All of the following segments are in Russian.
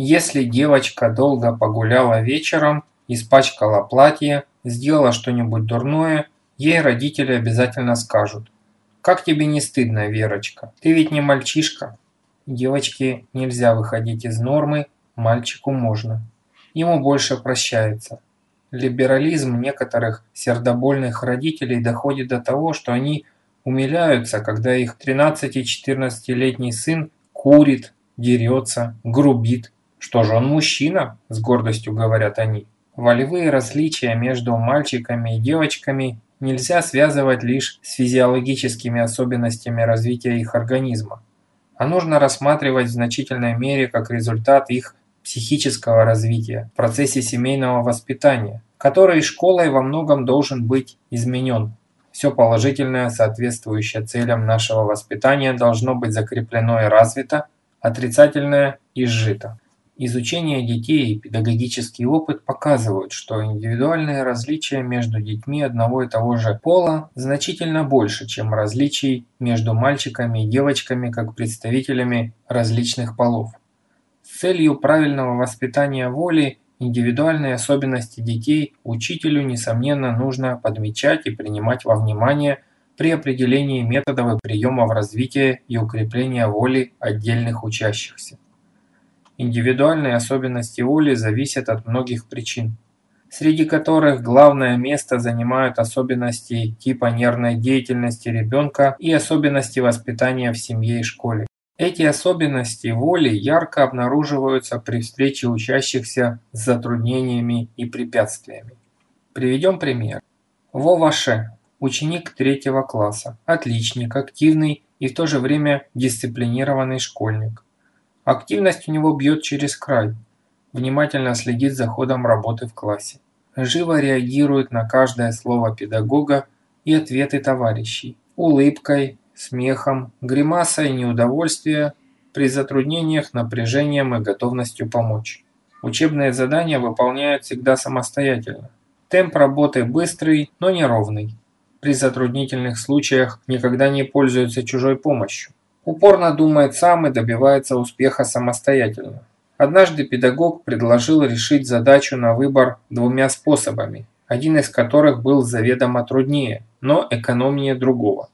Если девочка долго погуляла вечером, испачкала платье, сделала что-нибудь дурное, ей родители обязательно скажут «Как тебе не стыдно, Верочка? Ты ведь не мальчишка». Девочке нельзя выходить из нормы, мальчику можно. Ему больше прощается. Либерализм некоторых сердобольных родителей доходит до того, что они умиляются, когда их 13-14-летний сын курит, дерется, грубит. Что же он мужчина, с гордостью говорят они. Волевые различия между мальчиками и девочками нельзя связывать лишь с физиологическими особенностями развития их организма, а нужно рассматривать в значительной мере как результат их психического развития в процессе семейного воспитания, который школой во многом должен быть изменен. Все положительное, соответствующее целям нашего воспитания, должно быть закреплено и развито, отрицательное – изжито. Изучение детей и педагогический опыт показывают, что индивидуальные различия между детьми одного и того же пола значительно больше, чем различий между мальчиками и девочками как представителями различных полов. С целью правильного воспитания воли индивидуальные особенности детей учителю, несомненно, нужно подмечать и принимать во внимание при определении методов и приемов развития и укрепления воли отдельных учащихся. Индивидуальные особенности воли зависят от многих причин, среди которых главное место занимают особенности типа нервной деятельности ребенка и особенности воспитания в семье и школе. Эти особенности воли ярко обнаруживаются при встрече учащихся с затруднениями и препятствиями. Приведем пример. Вова Ше, ученик третьего класса, отличник, активный и в то же время дисциплинированный школьник. Активность у него бьет через край. Внимательно следит за ходом работы в классе. Живо реагирует на каждое слово педагога и ответы товарищей. Улыбкой, смехом, гримасой неудовольствия, при затруднениях, напряжением и готовностью помочь. Учебные задания выполняют всегда самостоятельно. Темп работы быстрый, но неровный. При затруднительных случаях никогда не пользуется чужой помощью упорно думает сам и добивается успеха самостоятельно. Однажды педагог предложил решить задачу на выбор двумя способами, один из которых был заведомо труднее, но экономнее другого.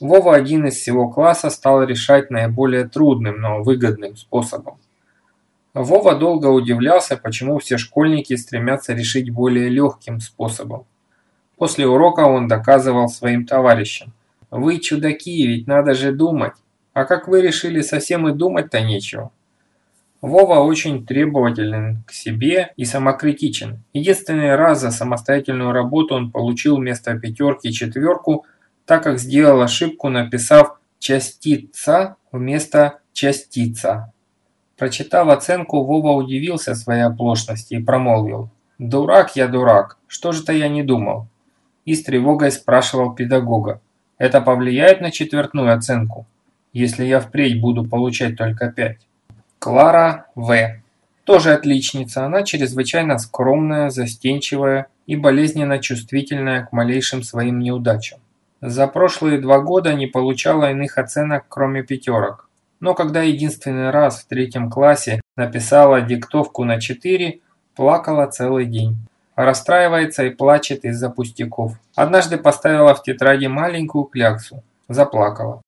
Вова один из всего класса стал решать наиболее трудным, но выгодным способом. Вова долго удивлялся, почему все школьники стремятся решить более легким способом. После урока он доказывал своим товарищам. «Вы чудаки, ведь надо же думать. А как вы решили, совсем и думать-то нечего. Вова очень требователен к себе и самокритичен. Единственный раз за самостоятельную работу он получил вместо пятерки четверку, так как сделал ошибку, написав «частица» вместо «частица». Прочитав оценку, Вова удивился своей оплошности и промолвил «Дурак я дурак, что же-то я не думал?» И с тревогой спрашивал педагога «Это повлияет на четвертную оценку?» Если я впредь буду получать только 5. Клара В. Тоже отличница, она чрезвычайно скромная, застенчивая и болезненно чувствительная к малейшим своим неудачам. За прошлые два года не получала иных оценок, кроме пятерок. Но когда единственный раз в третьем классе написала диктовку на 4, плакала целый день. Расстраивается и плачет из-за пустяков. Однажды поставила в тетради маленькую кляксу. Заплакала.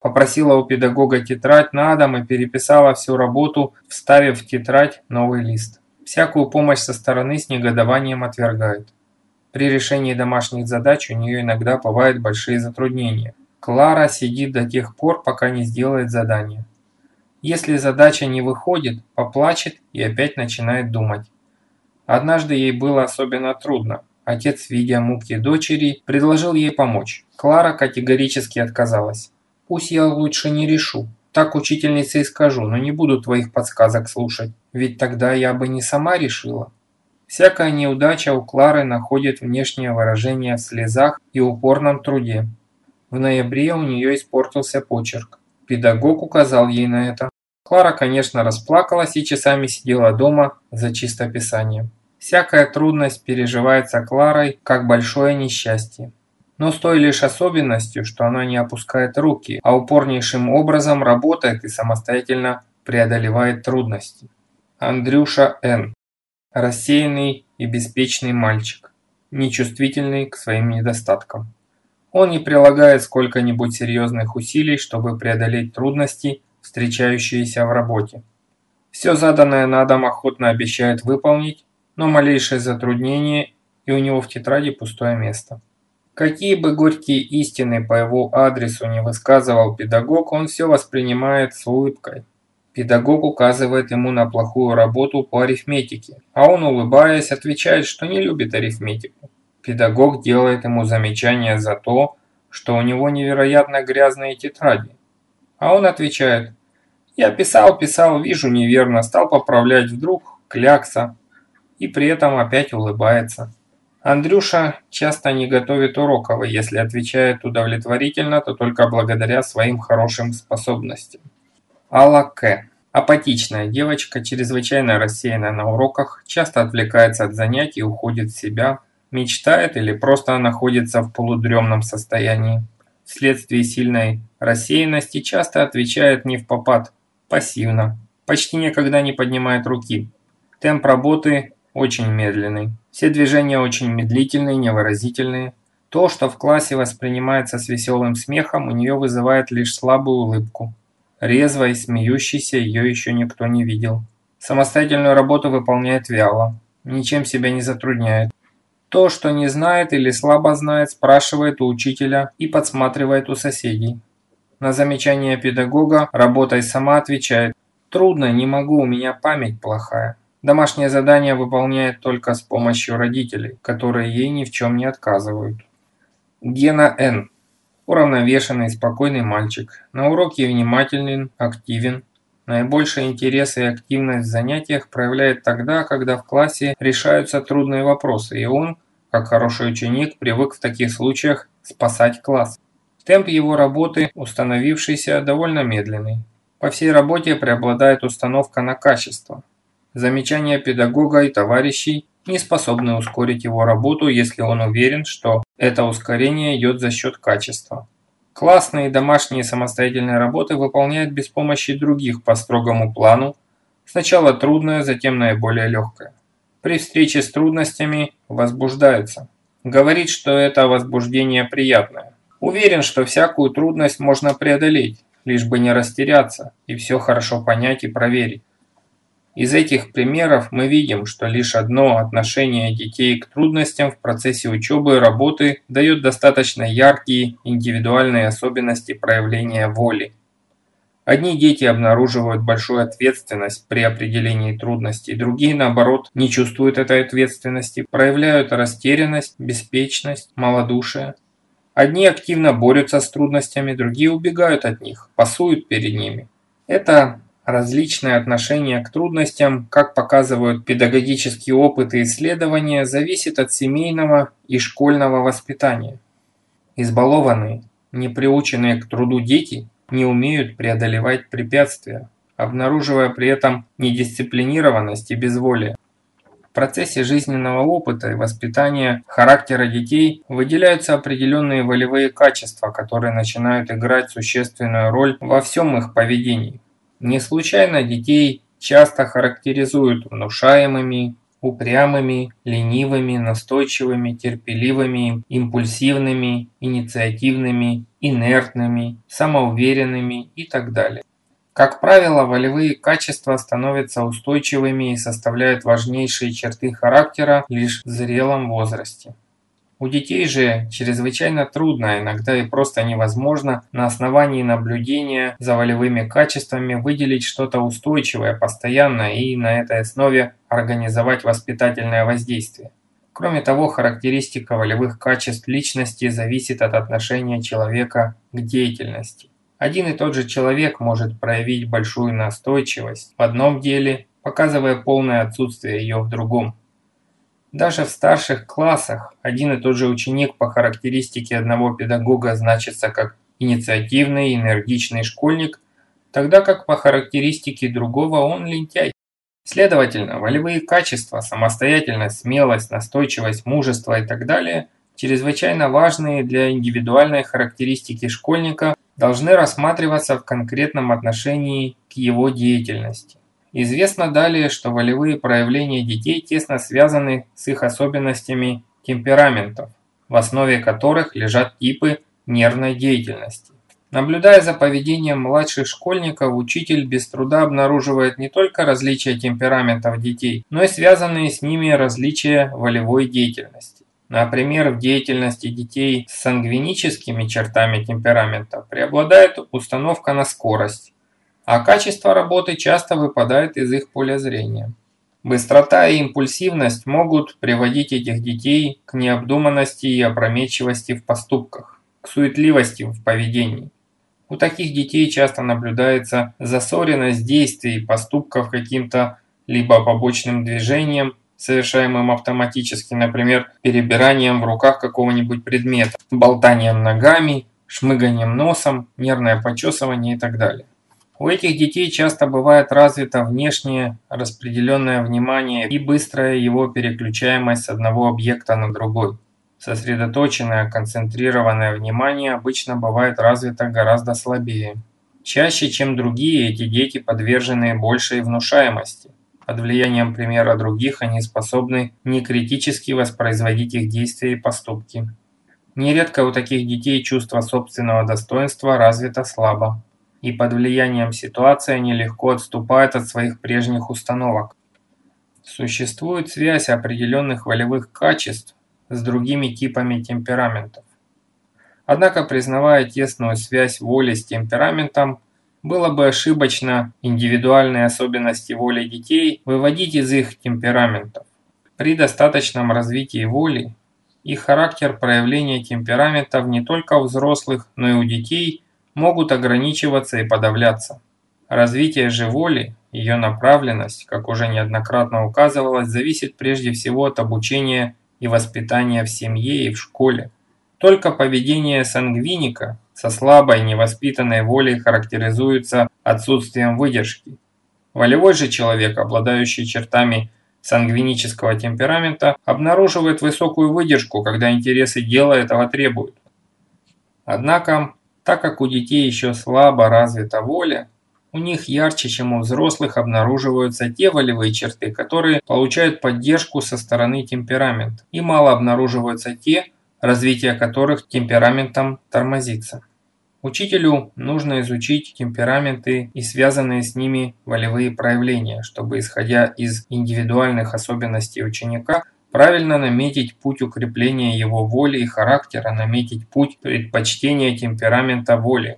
Попросила у педагога тетрадь на дом и переписала всю работу, вставив в тетрадь новый лист. Всякую помощь со стороны с негодованием отвергает. При решении домашних задач у нее иногда бывают большие затруднения. Клара сидит до тех пор, пока не сделает задание. Если задача не выходит, поплачет и опять начинает думать. Однажды ей было особенно трудно. Отец, видя муки дочери, предложил ей помочь. Клара категорически отказалась. Пусть я лучше не решу. Так учительнице и скажу, но не буду твоих подсказок слушать. Ведь тогда я бы не сама решила. Всякая неудача у Клары находит внешнее выражение в слезах и упорном труде. В ноябре у нее испортился почерк. Педагог указал ей на это. Клара, конечно, расплакалась и часами сидела дома за чистописанием. Всякая трудность переживается Кларой как большое несчастье но с той лишь особенностью, что она не опускает руки, а упорнейшим образом работает и самостоятельно преодолевает трудности. Андрюша Н. Рассеянный и беспечный мальчик, нечувствительный к своим недостаткам. Он не прилагает сколько-нибудь серьезных усилий, чтобы преодолеть трудности, встречающиеся в работе. Все заданное на дом охотно обещает выполнить, но малейшее затруднение, и у него в тетради пустое место. Какие бы горькие истины по его адресу не высказывал педагог, он все воспринимает с улыбкой. Педагог указывает ему на плохую работу по арифметике, а он, улыбаясь, отвечает, что не любит арифметику. Педагог делает ему замечание за то, что у него невероятно грязные тетради. А он отвечает, я писал, писал, вижу неверно, стал поправлять, вдруг клякса, и при этом опять улыбается. Андрюша часто не готовит уроков, и если отвечает удовлетворительно, то только благодаря своим хорошим способностям. Алла К. Апатичная девочка, чрезвычайно рассеянная на уроках, часто отвлекается от занятий, уходит в себя, мечтает или просто находится в полудремном состоянии. Вследствие сильной рассеянности часто отвечает не в попад, пассивно, почти никогда не поднимает руки. Темп работы очень медленный. Все движения очень медлительные, невыразительные. То, что в классе воспринимается с веселым смехом, у нее вызывает лишь слабую улыбку. Резвой, смеющейся ее еще никто не видел. Самостоятельную работу выполняет вяло, ничем себя не затрудняет. То, что не знает или слабо знает, спрашивает у учителя и подсматривает у соседей. На замечание педагога «работай сама» отвечает «трудно, не могу, у меня память плохая». Домашнее задание выполняет только с помощью родителей, которые ей ни в чем не отказывают. Гена Н. Уравновешенный, спокойный мальчик. На уроке внимателен, активен. Наибольший интерес и активность в занятиях проявляет тогда, когда в классе решаются трудные вопросы, и он, как хороший ученик, привык в таких случаях спасать класс. Темп его работы, установившийся, довольно медленный. По всей работе преобладает установка на качество. Замечания педагога и товарищей не способны ускорить его работу, если он уверен, что это ускорение идет за счет качества. Классные домашние самостоятельные работы выполняют без помощи других по строгому плану, сначала трудное, затем наиболее легкое. При встрече с трудностями возбуждается. Говорит, что это возбуждение приятное. Уверен, что всякую трудность можно преодолеть, лишь бы не растеряться и все хорошо понять и проверить. Из этих примеров мы видим, что лишь одно отношение детей к трудностям в процессе учебы и работы дает достаточно яркие индивидуальные особенности проявления воли. Одни дети обнаруживают большую ответственность при определении трудностей, другие, наоборот, не чувствуют этой ответственности, проявляют растерянность, беспечность, малодушие. Одни активно борются с трудностями, другие убегают от них, пасуют перед ними. Это Различное отношение к трудностям, как показывают педагогические опыты и исследования, зависит от семейного и школьного воспитания. Избалованные, не приученные к труду дети не умеют преодолевать препятствия, обнаруживая при этом недисциплинированность и безволие. В процессе жизненного опыта и воспитания характера детей выделяются определенные волевые качества, которые начинают играть существенную роль во всем их поведении. Не случайно детей часто характеризуют внушаемыми, упрямыми, ленивыми, настойчивыми, терпеливыми, импульсивными, инициативными, инертными, самоуверенными и так далее. Как правило, волевые качества становятся устойчивыми и составляют важнейшие черты характера лишь в зрелом возрасте. У детей же чрезвычайно трудно, иногда и просто невозможно на основании наблюдения за волевыми качествами выделить что-то устойчивое, постоянное и на этой основе организовать воспитательное воздействие. Кроме того, характеристика волевых качеств личности зависит от отношения человека к деятельности. Один и тот же человек может проявить большую настойчивость в одном деле, показывая полное отсутствие ее в другом. Даже в старших классах один и тот же ученик по характеристике одного педагога значится как инициативный, энергичный школьник, тогда как по характеристике другого он лентяй. Следовательно, волевые качества, самостоятельность, смелость, настойчивость, мужество и так далее, чрезвычайно важные для индивидуальной характеристики школьника, должны рассматриваться в конкретном отношении к его деятельности. Известно далее, что волевые проявления детей тесно связаны с их особенностями темпераментов, в основе которых лежат типы нервной деятельности. Наблюдая за поведением младших школьников, учитель без труда обнаруживает не только различия темпераментов детей, но и связанные с ними различия волевой деятельности. Например, в деятельности детей с сангвиническими чертами темперамента преобладает установка на скорость, а качество работы часто выпадает из их поля зрения. Быстрота и импульсивность могут приводить этих детей к необдуманности и опрометчивости в поступках, к суетливости в поведении. У таких детей часто наблюдается засоренность действий и поступков каким-то либо побочным движением, совершаемым автоматически, например, перебиранием в руках какого-нибудь предмета, болтанием ногами, шмыганием носом, нервное почесывание и так далее. У этих детей часто бывает развито внешнее распределенное внимание и быстрая его переключаемость с одного объекта на другой. Сосредоточенное, концентрированное внимание обычно бывает развито гораздо слабее. Чаще, чем другие, эти дети подвержены большей внушаемости. Под влиянием примера других они способны некритически воспроизводить их действия и поступки. Нередко у таких детей чувство собственного достоинства развито слабо, и под влиянием ситуации они легко отступают от своих прежних установок. Существует связь определенных волевых качеств с другими типами темпераментов. Однако, признавая тесную связь воли с темпераментом, было бы ошибочно индивидуальные особенности воли детей выводить из их темпераментов. При достаточном развитии воли их характер проявления темпераментов не только у взрослых, но и у детей могут ограничиваться и подавляться. Развитие же воли, ее направленность, как уже неоднократно указывалось, зависит прежде всего от обучения и воспитания в семье и в школе. Только поведение сангвиника со слабой невоспитанной волей характеризуется отсутствием выдержки. Волевой же человек, обладающий чертами сангвинического темперамента, обнаруживает высокую выдержку, когда интересы дела этого требуют. Однако, так как у детей еще слабо развита воля, у них ярче, чем у взрослых, обнаруживаются те волевые черты, которые получают поддержку со стороны темперамента, и мало обнаруживаются те, развитие которых темпераментом тормозится. Учителю нужно изучить темпераменты и связанные с ними волевые проявления, чтобы, исходя из индивидуальных особенностей ученика, правильно наметить путь укрепления его воли и характера, наметить путь предпочтения темперамента воли,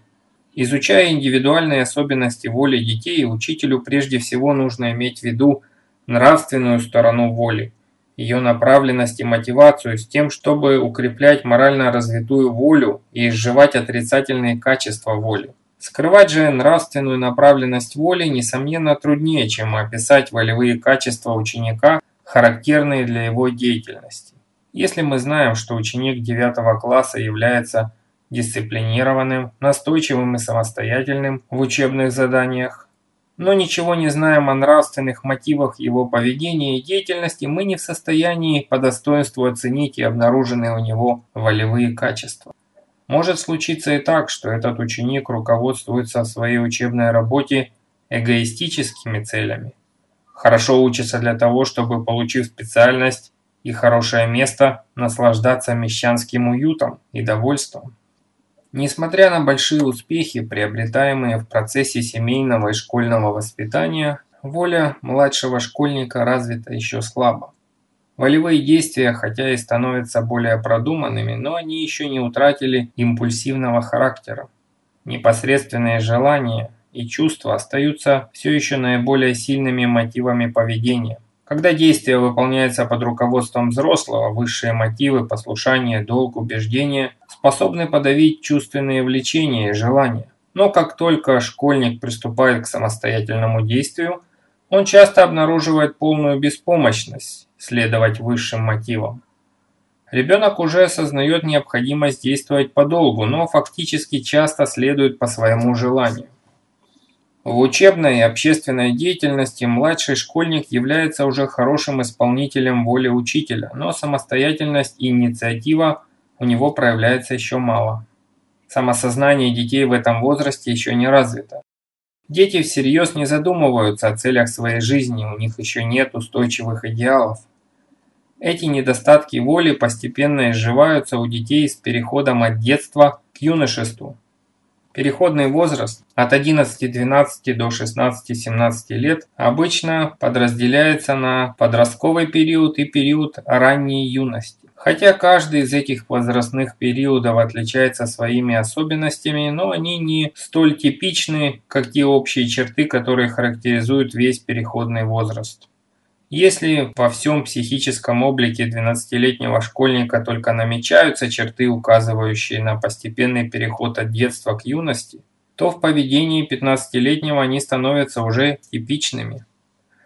Изучая индивидуальные особенности воли детей, учителю прежде всего нужно иметь в виду нравственную сторону воли, ее направленность и мотивацию с тем, чтобы укреплять морально развитую волю и изживать отрицательные качества воли. Скрывать же нравственную направленность воли, несомненно, труднее, чем описать волевые качества ученика, характерные для его деятельности. Если мы знаем, что ученик 9 класса является дисциплинированным, настойчивым и самостоятельным в учебных заданиях. Но ничего не знаем о нравственных мотивах его поведения и деятельности, мы не в состоянии по достоинству оценить и обнаруженные у него волевые качества. Может случиться и так, что этот ученик руководствуется в своей учебной работе эгоистическими целями. Хорошо учится для того, чтобы, получив специальность и хорошее место, наслаждаться мещанским уютом и довольством. Несмотря на большие успехи, приобретаемые в процессе семейного и школьного воспитания, воля младшего школьника развита еще слабо. Волевые действия, хотя и становятся более продуманными, но они еще не утратили импульсивного характера. Непосредственные желания и чувства остаются все еще наиболее сильными мотивами поведения. Когда действие выполняется под руководством взрослого, высшие мотивы, послушание, долг, убеждения способны подавить чувственные влечения и желания. Но как только школьник приступает к самостоятельному действию, он часто обнаруживает полную беспомощность следовать высшим мотивам. Ребенок уже осознает необходимость действовать подолгу, но фактически часто следует по своему желанию. В учебной и общественной деятельности младший школьник является уже хорошим исполнителем воли учителя, но самостоятельность и инициатива у него проявляется еще мало. Самосознание детей в этом возрасте еще не развито. Дети всерьез не задумываются о целях своей жизни, у них еще нет устойчивых идеалов. Эти недостатки воли постепенно изживаются у детей с переходом от детства к юношеству. Переходный возраст от 11-12 до 16-17 лет обычно подразделяется на подростковый период и период ранней юности. Хотя каждый из этих возрастных периодов отличается своими особенностями, но они не столь типичны, как те общие черты, которые характеризуют весь переходный возраст. Если во всем психическом облике 12-летнего школьника только намечаются черты, указывающие на постепенный переход от детства к юности, то в поведении 15-летнего они становятся уже типичными.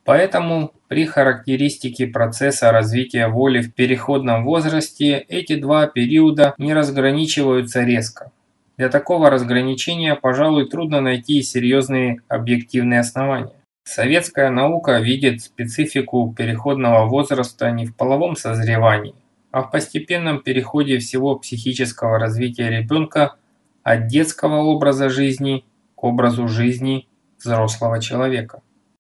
Поэтому при характеристике процесса развития воли в переходном возрасте эти два периода не разграничиваются резко. Для такого разграничения, пожалуй, трудно найти серьезные объективные основания. Советская наука видит специфику переходного возраста не в половом созревании, а в постепенном переходе всего психического развития ребенка от детского образа жизни к образу жизни взрослого человека.